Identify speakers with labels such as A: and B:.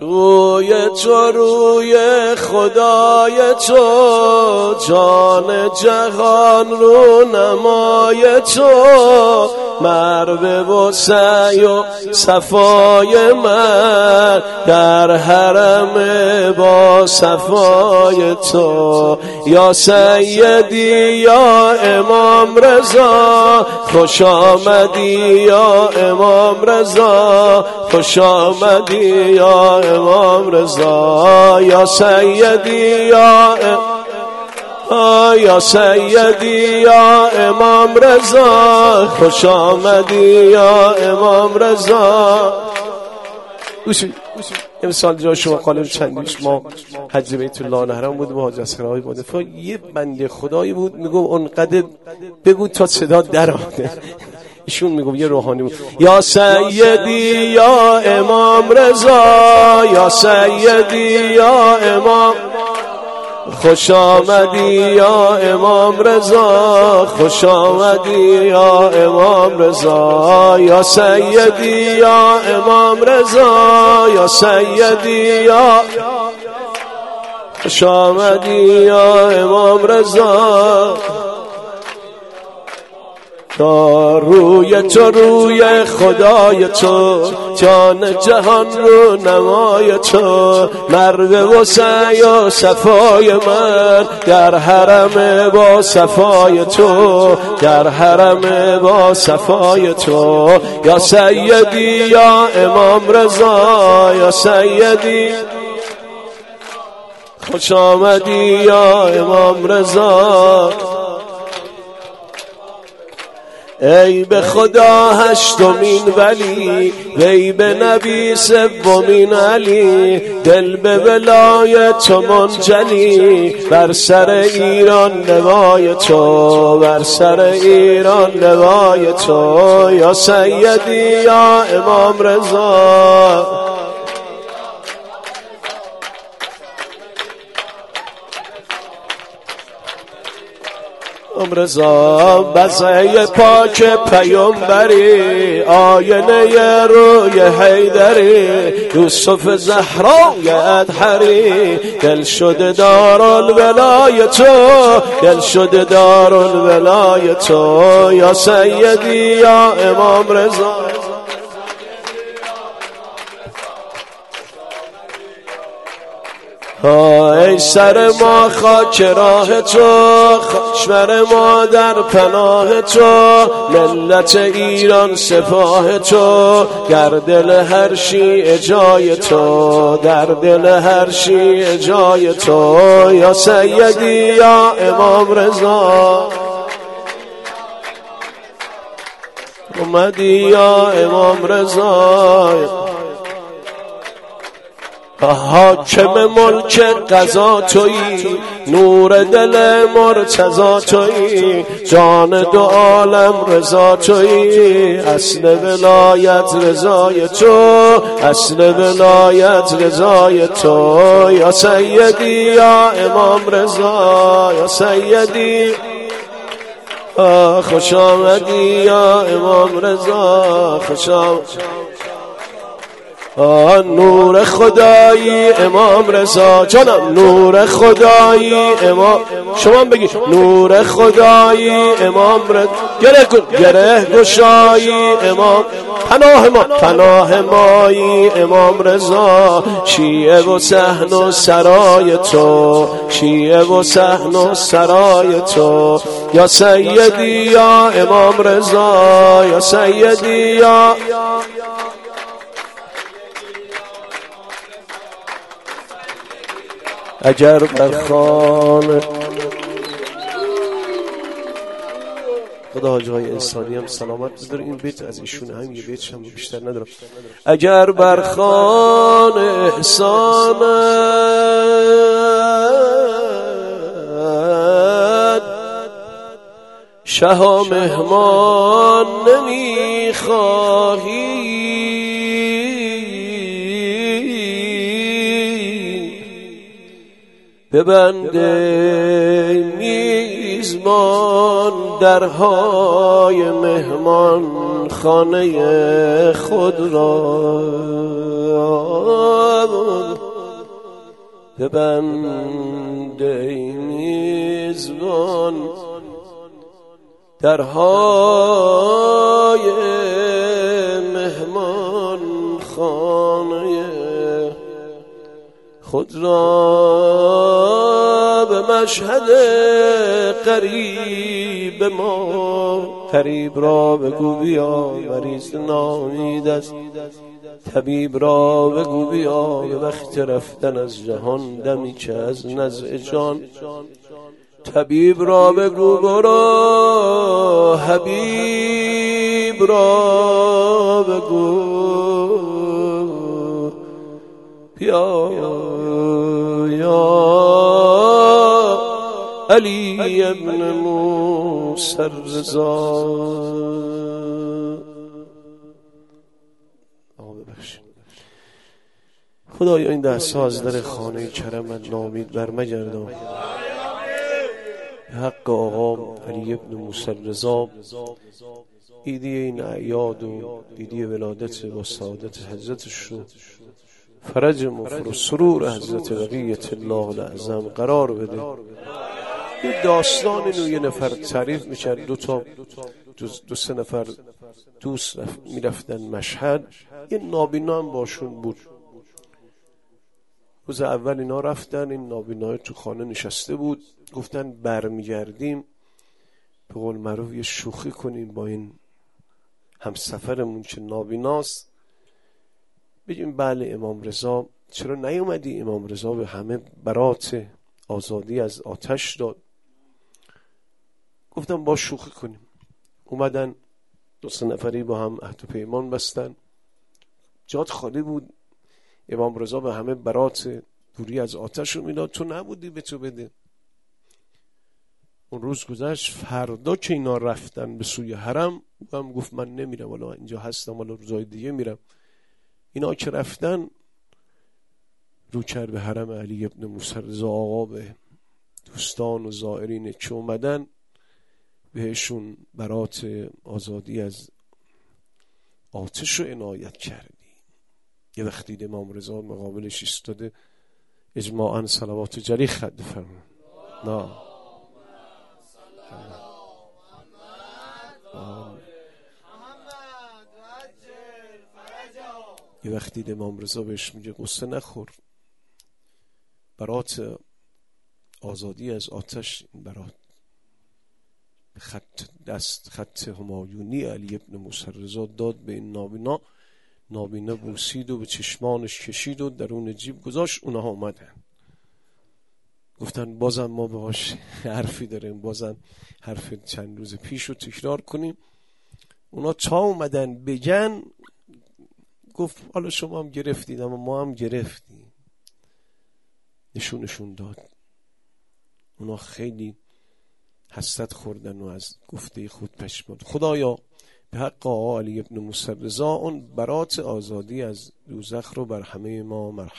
A: روی تو روی خدای تو جان جهان رو نمای تو. مرد و سعی و صفای من در حرم با صفای تو. یا سیدی یا امام رضا خوش آمدی یا امام رضا خوش آمدی یا امام رضا. یا سیدی یا یا سیدی یا امام رضا خوش آمدی یا امام رضا. امسال جا شما قالب چندیش ما حج بیت الله نهرم بود حاج های بود. یه بنده خدایی بود میگم اونقدر بگو تا صدا در آمده. ایشون میگم یه روحانی بود. یا سیدی یا امام رضا یا سیدی یا امام خوش آمدی یا امام رضا؟ خوش آمدی یا امام رضا؟ یا سیدی یا امام رضا؟ یا سیدی یا خوش آمدی یا امام رضا؟ تا روی تو روی خدای تو جان جهان رو نمای تو. مرد و سعی و صفای من در حرم با صفای تو. در حرم با صفای تو. یا سیدی یا امام رضا یا سیدی. خوش آمدی یا امام رضا. ای به خدا هشتمین ولی وی به نبی سومین علی دل به ولایت تو منجلی بر سر ایران نوای تو بر سر ایران نوای تو یا سیدی یا امام رضا. رضا بزه پاک پیامبری آینه روی حیدری یوسف زهرای ادحری دل شده دارال ولای تو دل شده دارال ولای تو یا سیدی یا امام رضا. ای سر ما خاک راه تو خشمر ما در پناه تو ملت ایران سپاه تو در دل هر شیع جای تو در دل هر شیع جای تو یا سیدی یا امام رضا. اومدی یا امام رضا. حاکم ملک قضا تویی نور دل مرتضا تویی جان دو عالم رضا تویی اصل ولایت رضای تو اصل ولایت رضای تو. یا سیدی یا امام رضا یا سیدی. خوش آمدی یا امام رضا خوش آمدی نور خدایی امام رضا. جانم نور خدایی امام. شما بگی نور خدایی امام رضا. گره کن گره گشایی امام. پناه ما پناه مایی امام رضا. شیعه و سحن و سرای تو شیعه و سحن و سرای تو. یا سیدی یا امام رضا یا سیدی یا اگر بر خانه خدا حاجه های انسانی هم سلامت بذاره. این بیت از ایشون هم یه بیت هم بیشتر ندارم. اگر بر خان احسان شه مهمان نمی‌خواهی. به بنده می میزبان درهای مهمان خانه خود را. ببند ای میزبان درهای مهمان خانه خود را به مشهد قریب ما. قریب را بگو بیا مریض نامید است. طبیب را بگو بیا به وقت رفتن از جهان دمی چه از نزع جان. طبیب را بگو برو حبیب را بگو. بیا. یا علی ابن موسی الرضا خدایا این دست از در خانه کرمت نامید بر مگردان حق آقا علی ابن موسی رضا ایدی این اعیاد و ایدی ولادت و سعادت حضرتش رو فرج مفر و سرور حضرت بقیت الله العظم قرار بده. یه داستان اینو یه نفر تعریف می‌کرد. دو تا دو, سه نفر دوست می‌رفتن مشهد. یه نابینا هم باشون بود. روز اول اینا رفتن. این نابینای تو خانه نشسته بود. گفتن برمیگردیم. به قول معروف یه شوخی کنیم با این همسفرمون که نابیناست. بگیم بله امام رضا. چرا نیومدی؟ امام رضا به همه برات آزادی از آتش داد. گفتم با شوخی کنیم. اومدن دو سه نفری با هم عهد و پیمان بستن. جاد خالی بود. امام رضا به همه برات دوری از آتش رو می‌داد. تو نبودی به تو بده. اون روز گذشت. فردا که اینا رفتن به سوی حرم او هم گفت من نمیرم. حالا اینجا هستم. حالا روزای دیگه میرم. اینا که رفتن رو کرد به حرم علی ابن موسی آقا به دوستان و زائرین که اومدن بهشون برات آزادی از آتش رو عنایت کردی. یه وقت دید امام رضا مقابلش ایستاده اجماعا صلوات جری خد فرمون نه. یه وقتی دید امام رضا بهش میگه قصه نخور. برات آزادی از آتش این برات. خط دست خط همایونی علی ابن موسی رضا داد به این نابینا. نابینا بوسید و به چشمانش کشید و درون جیب گذاشت. اونها آمدن گفتن بازم ما باش حرفی داریم. بازم حرف چند روز پیش رو تکرار کنیم. اونا تا اومدن بگن گفت حالا شما هم گرفتید اما ما هم گرفتیم. نشونشون داد. اونا خیلی حسد خوردن و از گفته خود پشمان خدایا به حق آقا علی ابن موسی رضا اون برات آزادی از دوزخ رو بر همه ما مرحمت